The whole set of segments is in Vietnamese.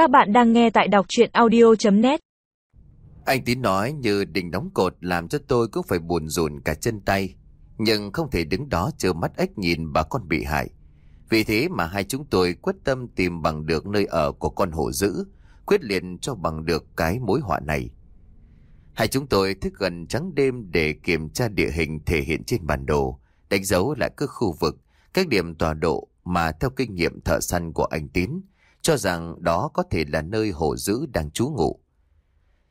Các bạn đang nghe tại đọc chuyện audio.net Anh Tín nói như đình đóng cột làm cho tôi cũng phải buồn rùn cả chân tay. Nhưng không thể đứng đó chờ mắt ếch nhìn bà con bị hại. Vì thế mà hai chúng tôi quyết tâm tìm bằng được nơi ở của con hổ dữ, quyết liệt cho bằng được cái mối họa này. Hai chúng tôi thức gần trắng đêm để kiểm tra địa hình thể hiện trên bản đồ, đánh dấu lại các khu vực, các điểm tọa độ mà theo kinh nghiệm thợ săn của anh Tín, cho rằng đó có thể là nơi hổ dữ đang trú ngụ.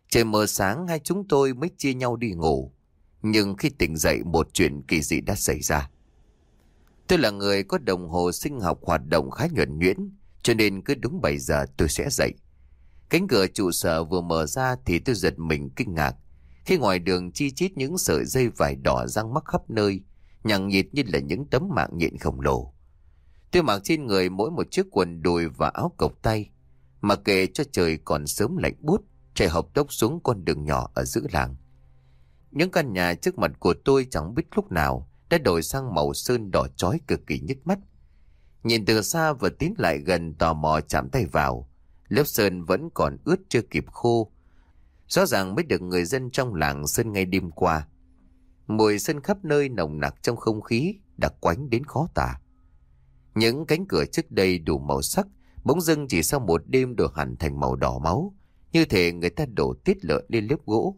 Trời mờ sáng hai chúng tôi mới chia nhau đi ngủ, nhưng khi tỉnh dậy một chuyện kỳ dị đã xảy ra. Tôi là người có đồng hồ sinh học hoạt động khá nhuẩn nhuyễn, cho nên cứ đúng 7 giờ tôi sẽ dậy. Cánh cửa trụ sở vừa mở ra thì tôi giật mình kinh ngạc. Khi ngoài đường chi chít những sợi dây vải đỏ răng mắc khắp nơi, nhằng nhịt như là những tấm mạng nhện khổng lồ. Tôi mặc trên người mỗi một chiếc quần đùi và áo cộc tay. Mà kệ cho trời còn sớm lạnh bút, chạy hộp tốc xuống con đường nhỏ ở giữa làng. Những căn nhà trước mặt của tôi chẳng biết lúc nào đã đổi sang màu sơn đỏ chói cực kỳ nhức mắt. Nhìn từ xa và tiến lại gần tò mò chạm tay vào. Lớp sơn vẫn còn ướt chưa kịp khô. Rõ ràng mới được người dân trong làng sơn ngay đêm qua. Mùi sơn khắp nơi nồng nặc trong không khí, đặc quánh đến khó tả. Những cánh cửa trước đây đủ màu sắc, bỗng dưng chỉ sau một đêm đổi hẳn thành màu đỏ máu, như thể người ta đổ tiết lợn lên lớp gỗ.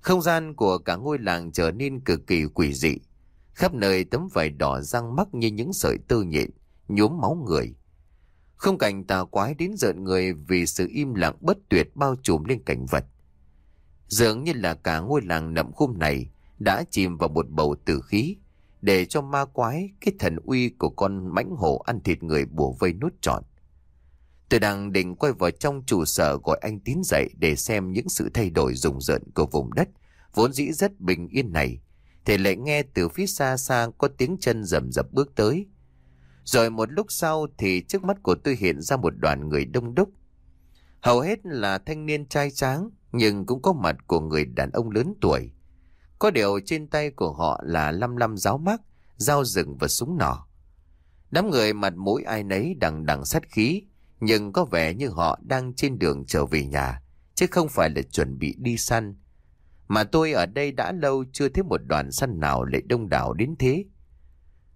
Không gian của cả ngôi làng trở nên cực kỳ quỷ dị. Khắp nơi tấm vải đỏ răng mắc như những sợi tơ nhện, nhuốm máu người. Không cảnh tà quái đến giận người vì sự im lặng bất tuyệt bao trùm lên cảnh vật. Dường như là cả ngôi làng nậm khung này đã chìm vào một bầu tử khí, để cho ma quái cái thần uy của con mãnh hổ ăn thịt người bùa vây nút trọn. Tôi đang định quay vào trong trụ sở gọi anh Tín dậy để xem những sự thay đổi rùng rợn của vùng đất, vốn dĩ rất bình yên này, thì lại nghe từ phía xa xa có tiếng chân rầm rập bước tới. Rồi một lúc sau thì trước mắt của tôi hiện ra một đoàn người đông đúc. Hầu hết là thanh niên trai tráng, nhưng cũng có mặt của người đàn ông lớn tuổi. Có điều trên tay của họ là lăm lăm giáo mác, dao rừng và súng nỏ. Đám người mặt mũi ai nấy đằng đằng sát khí, nhưng có vẻ như họ đang trên đường trở về nhà, chứ không phải là chuẩn bị đi săn. Mà tôi ở đây đã lâu chưa thấy một đoàn săn nào lại đông đảo đến thế.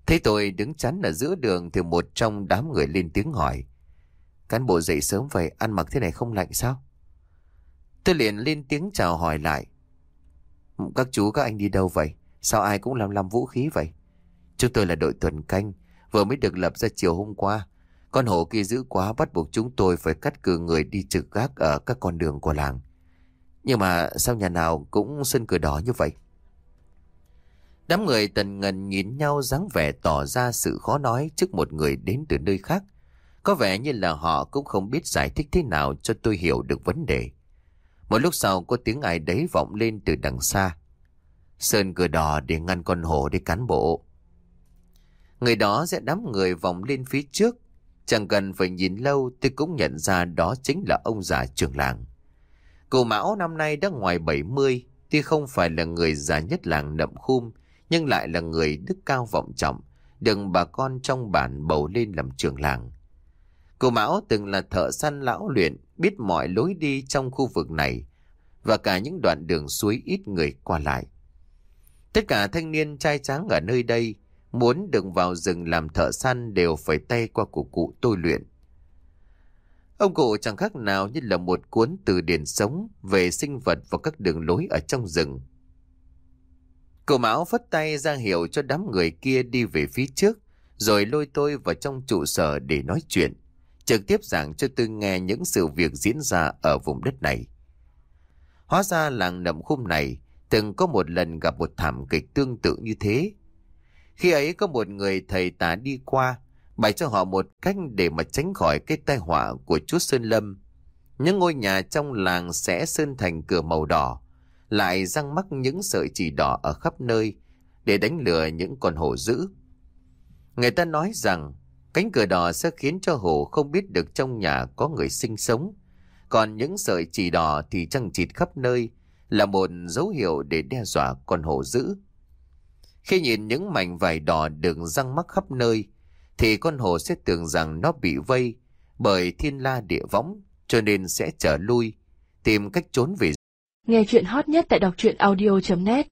Thấy tôi đứng chắn ở giữa đường thì một trong đám người lên tiếng hỏi. Cán bộ dậy sớm vậy, ăn mặc thế này không lạnh sao? Tôi liền lên tiếng chào hỏi lại. Các chú các anh đi đâu vậy? Sao ai cũng làm làm vũ khí vậy? Chúng tôi là đội tuần canh, vừa mới được lập ra chiều hôm qua. Con hổ kia dữ quá bắt buộc chúng tôi phải cắt cử người đi trực gác ở các con đường của làng. Nhưng mà sao nhà nào cũng sân cửa đỏ như vậy? Đám người tần ngần nhìn nhau dáng vẻ tỏ ra sự khó nói trước một người đến từ nơi khác. Có vẻ như là họ cũng không biết giải thích thế nào cho tôi hiểu được vấn đề. Một lúc sau có tiếng ai đấy vọng lên từ đằng xa. Sơn cửa đỏ để ngăn con hổ đi cán bộ. Người đó sẽ đám người vòng lên phía trước. Chẳng cần phải nhìn lâu tôi cũng nhận ra đó chính là ông già trưởng làng. Cụ Mão năm nay đã ngoài 70, tuy không phải là người già nhất làng nậm khum, nhưng lại là người đức cao vọng trọng, đừng bà con trong bản bầu lên làm trưởng làng. Cụ Mão từng là thợ săn lão luyện, biết mọi lối đi trong khu vực này và cả những đoạn đường suối ít người qua lại. Tất cả thanh niên trai tráng ở nơi đây muốn được vào rừng làm thợ săn đều phải tay qua của cụ tôi luyện. Ông cụ chẳng khác nào như là một cuốn từ điển sống về sinh vật và các đường lối ở trong rừng. Cụ Mão phất tay ra hiệu cho đám người kia đi về phía trước, rồi lôi tôi vào trong trụ sở để nói chuyện, trực tiếp giảng cho tôi nghe những sự việc diễn ra ở vùng đất này. Hóa ra làng nậm khung này từng có một lần gặp một thảm kịch tương tự như thế. Khi ấy có một người thầy tà đi qua, bày cho họ một cách để mà tránh khỏi cái tai họa của chúa Sơn Lâm. Những ngôi nhà trong làng sẽ sơn thành cửa màu đỏ, lại răng mắc những sợi chỉ đỏ ở khắp nơi để đánh lừa những con hổ dữ. Người ta nói rằng cánh cửa đỏ sẽ khiến cho hổ không biết được trong nhà có người sinh sống, còn những sợi chỉ đỏ thì trăng chịt khắp nơi là một dấu hiệu để đe dọa con hổ dữ. Khi nhìn những mảnh vải đỏ đường răng mắc khắp nơi, thì con hổ sẽ tưởng rằng nó bị vây bởi thiên la địa võng, cho nên sẽ trở lui, tìm cách trốn về. Nghe chuyện hot nhất tại đọc truyện audio.net